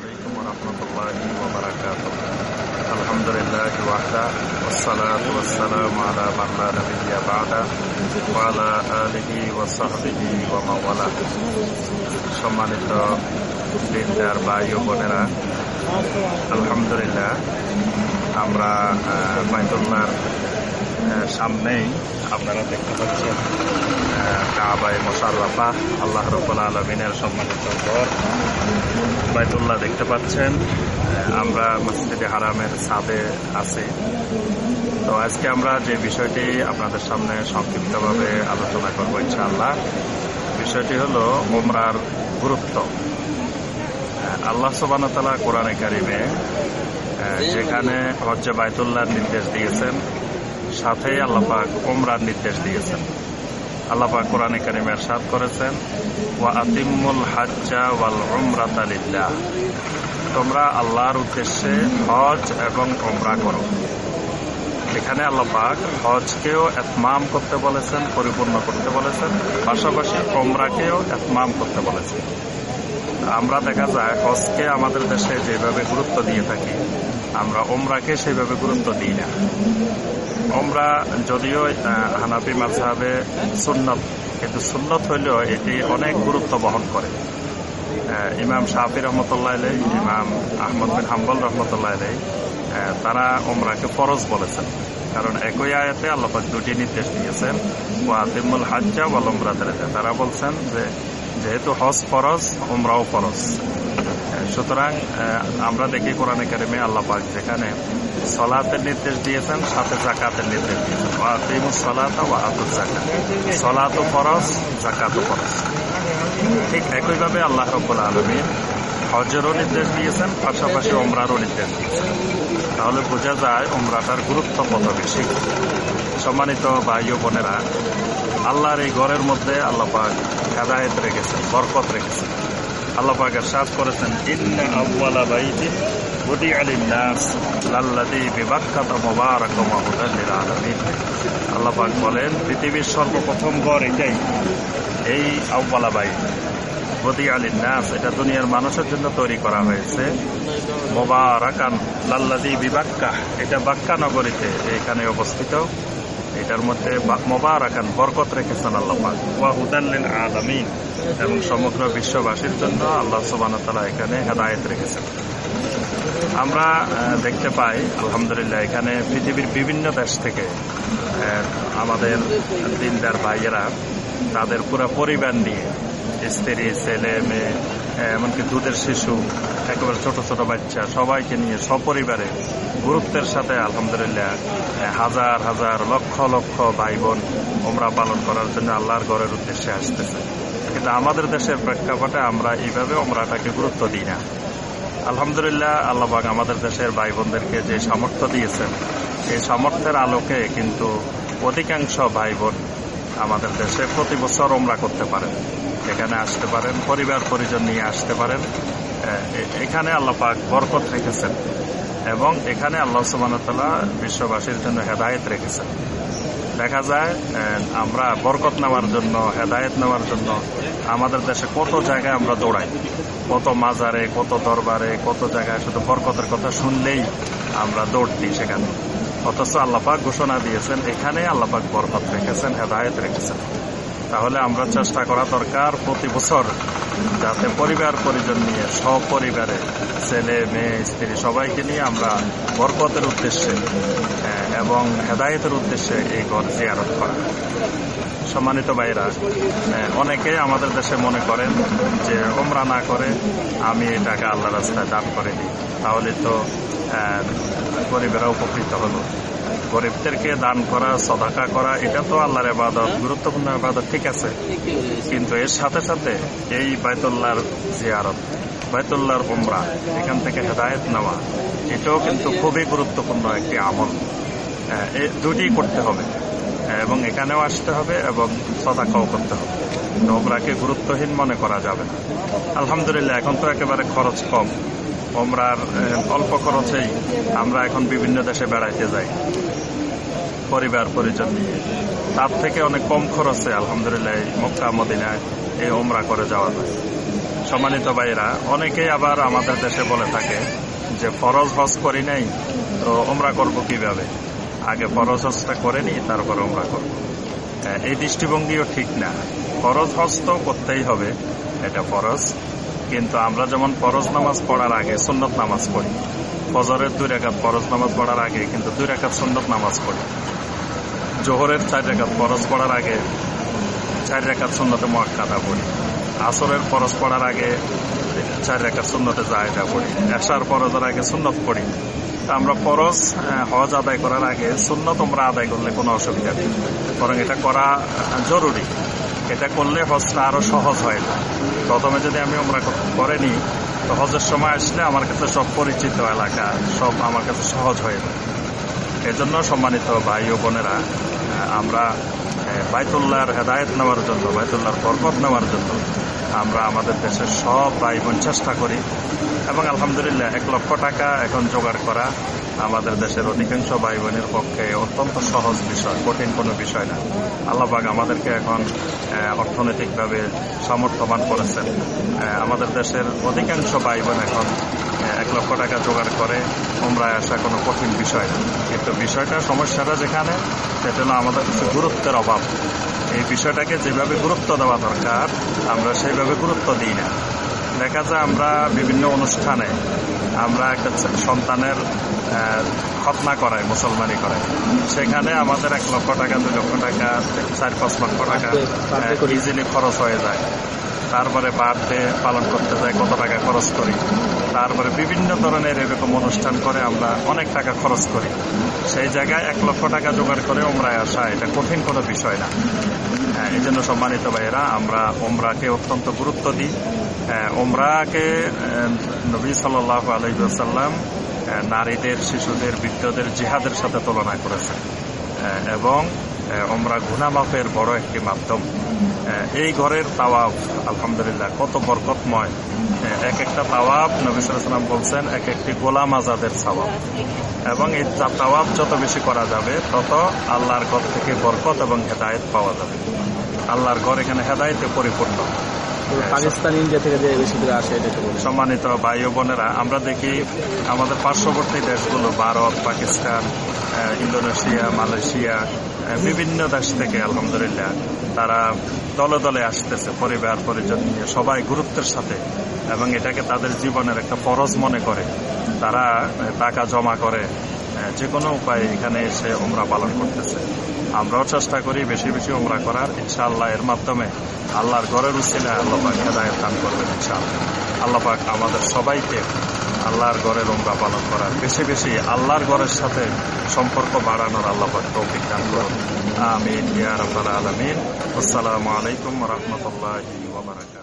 عليكم ورحمة الله وبركاته الحمد لله وحده والصلاة والسلام على من لا نبي بعده وعلى آله وصحبه ومن والاه সম্মানিত দিনদার ভাই ও বোনেরা আলহামদুলিল্লাহ আমরা বাইতুল্লাহর সামনেই আপনারা দেখতে পাচ্ছেন কাবায় মোশাররফা, আল্লাহ রব্বুল আলমিনের সম্মানিত ঘর। বাইতুল্লাহ দেখতে পাচ্ছেন আমরা মসজিদে হারামের ছাদে আছি। তো আজকে আমরা যে বিষয়টি আপনাদের সামনে সংক্ষিপ্তভাবে আলোচনা করব ইনশাআল্লাহ, বিষয়টি হলো ওমরার গুরুত্ব। আল্লাহ সোবানতালা কোরআনে কারিমে যেখানে হজ্জে বাইতুল্লাহর নির্দেশ দিয়েছেন সাথেই আল্লাপাক ওমরার নির্দেশ দিয়েছেন। আল্লাপাক কোরআনে কারিমে সাদ করেছেন, ওয়া আতিমুল হাজ্জা ওয়াল ওমরাতালিল্লাহ তোমরা আল্লাহর উদ্দেশ্যে হজ এবং ওমরা করো। এখানে আল্লাপাক হজকেও এতমাম করতে বলেছেন, পরিপূর্ণ করতে বলেছেন, পাশাপাশি ওমরাকেও এতমাম করতে বলেছেন। আমরা দেখা যায় হজকে আমাদের দেশে যেভাবে গুরুত্ব দিয়ে থাকি, আমরা ওমরাকে সেইভাবে গুরুত্ব দিই না। ওমরা যদিও হানাফি মাঝাবে সুন্নত, কিন্তু সুন্নত হইলেও এটি অনেক গুরুত্ব বহন করে। ইমাম শাহি রহমতুল্লাহ আলাই ইমাম আহমদ বিন হাম্বল রহমতুল্লাহ আলাই তারা ওমরাকে ফরজ বলেছেন। কারণ একই আয়াতে আল্লাপাক দুটি নির্দেশ দিয়েছেন ওয়াদিমুল হাজ্জা ওয়াল ওমরাদের তারা বলছেন যে যেহেতু হজ ফরজ ওমরাও ফরজ। সুতরাং আমরা দেখি কোরআন একাডেমি আল্লাপাক যেখানে সলাতের নির্দেশ দিয়েছেন, সাথে জাকাতের নির্দেশ দিয়েছেন। সলাত ওয়াহাতুল জাকাত সলাত ফরজ জাকাত ঠিক একইভাবে আল্লাহ রব্বুল আলমীর হজেরও নির্দেশ দিয়েছেন, পাশাপাশি ওমরারও নির্দেশ দিয়েছেন। তাহলে বোঝা যায় ওমরাটার গুরুত্ব কত বেশি। সম্মানিত ভাই ও বোনেরা আল্লাহর এই ঘরের মধ্যে আল্লাপাক হেদায়ত রেখেছেন, বরকত রেখেছেন। আল্লাপাক সাজ করেছেন, ইন্না আউ্বালা বাইতিন বুদি আলিন্নাস লাল্লাদি বিবাক্কাত মোবারক মাহুদাল্লিল আলামিন। আল্লাপাক বলেন, পৃথিবীর সর্বপ্রথম ঘর এটাই, এই আউ্বালা বাইত। বদি আলীর নাস এটা দুনিয়ার মানুষের জন্য তৈরি করা হয়েছে। মোবারাকান লাল্লাদি বিবাক্কা এটা বাক্কা নগরীতে এখানে অবস্থিত। এটার মধ্যে মোবারাকান, বরকত রেখেছেন আল্লাহ ওয়া হুদাল্লিল এবং সমগ্র বিশ্ববাসীর জন্য আল্লাহ সুবান তালা এখানে হেদায়ত রেখেছেন। আমরা দেখতে পাই, আলহামদুলিল্লাহ, এখানে পৃথিবীর বিভিন্ন দেশ থেকে আমাদের দিনদার ভাইয়েরা তাদের পুরো পরিবার নিয়ে, স্ত্রী, ছেলে, মেয়ে এমনকি দুধের শিশু, একেবারে ছোট ছোট বাচ্চা, সবাইকে নিয়ে, সপরিবারে গুরুত্বের সাথে আলহামদুলিল্লাহ হাজার হাজার, লক্ষ লক্ষ ভাই বোন ওমরা পালন করার জন্য আল্লাহর ঘরের উদ্দেশ্যে আসতেছে। কিন্তু আমাদের দেশের প্রেক্ষাপটে আমরা এইভাবে ওমরাটাকে গুরুত্ব দিই না। আলহামদুলিল্লাহ আল্লাহবাগ আমাদের দেশের ভাই বোনদেরকে যে সামর্থ্য দিয়েছেন, এই সামর্থ্যের আলোকে কিন্তু অধিকাংশ ভাই বোন আমাদের দেশে প্রতি বছর ওমরা করতে পারেন। এখানে আসতে পারেন, পরিবার পরিজন নিয়ে আসতে পারেন। এখানে আল্লাহ পাক বরকত রেখেছেন এবং এখানে আল্লাহ সুবানতাল্লাহ বিশ্ববাসীর জন্য হেদায়ত রেখেছেন। দেখা যায় আমরা বরকত নেওয়ার জন্য, হেদায়ত নেওয়ার জন্য আমাদের দেশে কত জায়গায় আমরা দৌড়াই। কত মাজারে, কত দরবারে, কত জায়গায় শুধু বরকতের কথা শুনলেই আমরা দৌড় দিই সেখানে। অথচ আল্লাপাক ঘোষণা দিয়েছেন এখানে আল্লাপাক বরকত রেখেছেন, হেদায়ত রেখেছেন। তাহলে আমরা চেষ্টা করা দরকার প্রতি বছর যাতে পরিবার পরিজন নিয়ে, সপরিবারে ছেলে, মেয়ে, স্ত্রী সবাইকে নিয়ে আমরা বরকতের উদ্দেশ্যে এবং হেদায়তের উদ্দেশ্যে এই ঘর জিয়ারত করা। সম্মানিত ভাইরা অনেকে আমাদের দেশে মনে করেন যে ওমরা না করে আমি এই টাকা আল্লাহ রাস্তায় দান করে দিই তাহলে তো গরিবেরা উপকৃত হলো। গরিবদেরকে দান করা সদাকা করা এটা তো আল্লাহর আবাদত গুরুত্বপূর্ণ আবাদত ঠিক আছে। কিন্তু এর সাথে সাথে এই বাইতুল্লাহর জিয়ারত বাইতুল্লাহর উমরা এখান থেকে হেদায়ত নেওয়া এটাও কিন্তু খুবই গুরুত্বপূর্ণ একটি আমল। দুটি করতে হবে এবং এখানেও আসতে হবে এবং সদাকাও করতে হবে। ওমরাকে গুরুত্বহীন মনে করা যাবে না। আলহামদুলিল্লাহ এখন তো একেবারে খরচ কম। ওমরার অল্প খরচেই আমরা এখন বিভিন্ন দেশে বেড়াইতে যাই। পরিবার পরিজন। নিয়ে তার থেকে অনেক কম খরচে আলহামদুলিল্লাহ মক্কা মদিনায় এই ওমরা করে যাওয়া যায়। সম্মানিত ভাইরা অনেকেই আবার আমাদের দেশে বলে থাকে যে ফরজ হজ করি নাই তো ওমরা করব কীভাবে? আগে ফরজ হজটা করে নি তারপর ওমরা করব। আহ, এই দৃষ্টিভঙ্গিও ঠিক না। ফরজ হজ তো করতেই হবে এটা ফরজ। কিন্তু আমরা যেমন ফরজ নামাজ পড়ার আগে সুন্নত নামাজ পড়ি ফজরের দুই রেখাত ফরজ নামাজ পড়ার আগে কিন্তু দুই রেখাত সুন্নত নামাজ পড়ি। জোহরের চার রেখাত ফরজ পড়ার আগে চার রেখাত সুন্নতে মহাক্কাদা পড়ি। আসরের ফরজ পড়ার আগে চার রেখাত সুন্নতে জায়দা পড়ি। এশার ফরজের আগে সুন্নত পড়ি। আমরা ফরজ হজ আদায় করার আগে সুন্নত আমরা আদায় করলে কোনো অসুবিধা নেই। বরং এটা করা জরুরি। এটা করলে হজটা আরও সহজ হয় না। প্রথমে যদি আমি আমরা করে নিই, তো হজের সময় আসলে আমার কাছে সব পরিচিত এলাকা, সব আমার কাছে সহজ হয়ে যায়। এজন্য সম্মানিত ভাই ও বোনেরা আমরা বাইতুল্লাহর হেদায়ত নেওয়ার জন্য, বাইতুল্লাহর বরকত নেওয়ার জন্য আমরা আমাদের দেশের সব ভাই বোন চেষ্টা করি এবং আলহামদুলিল্লাহ এক লক্ষ টাকা এখন জোগাড় করা আমাদের দেশের অধিকাংশ ভাই বোনের পক্ষে অত্যন্ত সহজ বিষয়, কঠিন কোনো বিষয় না। আল্লাহবাগ আমাদেরকে এখন অর্থনৈতিকভাবে সমর্থবান করেছেন। আমাদের দেশের অধিকাংশ ভাই বোন এখন এক লক্ষ টাকা জোগাড় করে উমরায় আসা কোনো কঠিন বিষয় না। কিন্তু বিষয়টা সমস্যাটা যেখানে সেটা না আমাদের কিছু গুরুত্বের অভাব। এই বিষয়টাকে যেভাবে গুরুত্ব দেওয়া দরকার আমরা সেইভাবে গুরুত্ব দিই না। দেখা যায় আমরা বিভিন্ন অনুষ্ঠানে আমরা একটা সন্তানের খতনা করাই মুসলমানি করাই। সেখানে আমাদের এক লক্ষ টাকা দুই লক্ষ টাকা চার পাঁচ লক্ষ টাকা ইজিলি খরচ হয়ে যায়। তারপরে বার্থডে পালন করতে যাই কত টাকা খরচ করি। তারপরে বিভিন্ন ধরনের এরকম অনুষ্ঠান করে আমরা অনেক টাকা খরচ করি। সেই জায়গায় এক লক্ষ টাকা জোগাড় করে ওমরায় আসা এটা কঠিন কোনো বিষয় না। হ্যাঁ, এই জন্য সম্মানিত ভাইয়েরা আমরা ওমরাকে অত্যন্ত গুরুত্ব দিই। হ্যাঁ, ওমরাকে নবী সাল্লাহ আলহিসাল্লাম নারীদের শিশুদের বৃদ্ধদের জিহাদের সাথে তুলনা করেছেন। এবং ওমরা গুনামাফের বড় একটি মাধ্যম। এই ঘরের তাওয়াফ আলহামদুলিল্লাহ কত বরকতময়। আহ, এক একটা তাওয়াফ নবী সাল্লাম বলছেন এক একটি গোলাম আজাদের সাওয়াব। এবং এই তা- তাওয়াফ যত বেশি করা যাবে তত আল্লাহর ঘর থেকে বরকত এবং হেদায়েত পাওয়া যাবে। আল্লাহর ঘর এখানে হেদায়েতে পরিপূর্ণ। পাকিস্তান ইন্ডিয়া থেকে যে বেশি করে আসে সম্মানিত ভাই বোনেরা আমরা দেখি আমাদের পার্শ্ববর্তী দেশগুলো ভারত পাকিস্তান ইন্দোনেশিয়া মালয়েশিয়া বিভিন্ন দেশ থেকে, আলহামদুলিল্লাহ, তারা দলে দলে আসতেছে, পরিবার, পরিজন নিয়ে সবাই গুরুত্বের সাথে এবং এটাকে তাদের জীবনের একটা ফরজ মনে করে। তারা টাকা জমা করে যে কোনো উপায়ে এখানে এসে ওমরা পালন করতেছে। আমরাও চেষ্টা করি বেশি বেশি ওমরা করার, ইনশাআল্লাহ এর মাধ্যমে আল্লাহর ঘরের উচিলে আল্লাহ পাক হেদায়ত দান করবেন ইনশাআল্লাহ। আল্লাহ পাক আমাদের সবাইকে আল্লাহর ঘরের রোমরা পালন করার। বেশি বেশি আল্লাহর গড়ের সাথে সম্পর্ক বাড়ানোর আল্লাহ তৌফিক দান করুন। আমিন আলমিন। আসসালামু আলাইকুম রহমতুল্লাহ